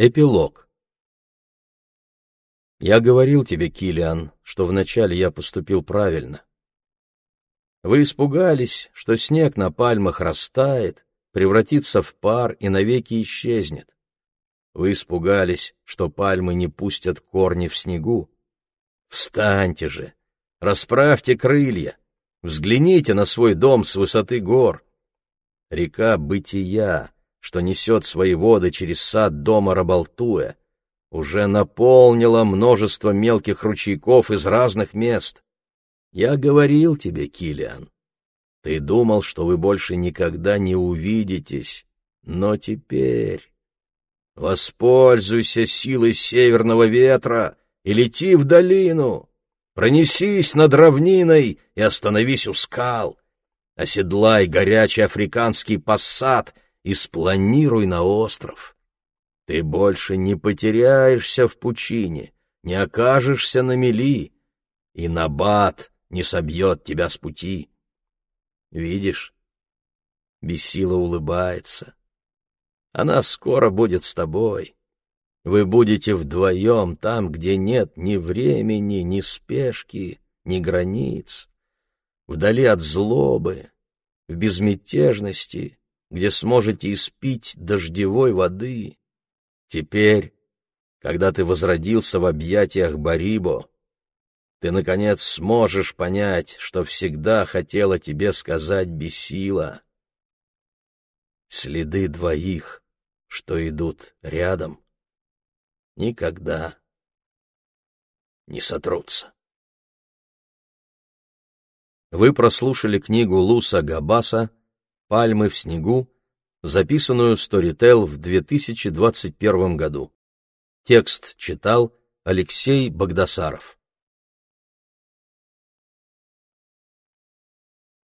Эпилог. Я говорил тебе, Килиан, что вначале я поступил правильно. Вы испугались, что снег на пальмах растает, превратится в пар и навеки исчезнет. Вы испугались, что пальмы не пустят корни в снегу. Встаньте же, расправьте крылья, взгляните на свой дом с высоты гор. Река бытия что несет свои воды через сад дома Рабалтуя, уже наполнила множество мелких ручейков из разных мест. Я говорил тебе, Килиан, ты думал, что вы больше никогда не увидитесь, но теперь... Воспользуйся силой северного ветра и лети в долину. Пронесись над равниной и остановись у скал. Оседлай горячий африканский пассат — и спланируй на остров. Ты больше не потеряешься в пучине, не окажешься на мели, и набат не собьет тебя с пути. Видишь, Бесила улыбается. Она скоро будет с тобой. Вы будете вдвоем там, где нет ни времени, ни спешки, ни границ, вдали от злобы, в безмятежности где сможете испить дождевой воды. Теперь, когда ты возродился в объятиях Барибо, ты, наконец, сможешь понять, что всегда хотела тебе сказать Бесила. Следы двоих, что идут рядом, никогда не сотрутся. Вы прослушали книгу Луса Габаса «Пальмы в снегу», записанную Storytel в 2021 году. Текст читал Алексей Богдасаров.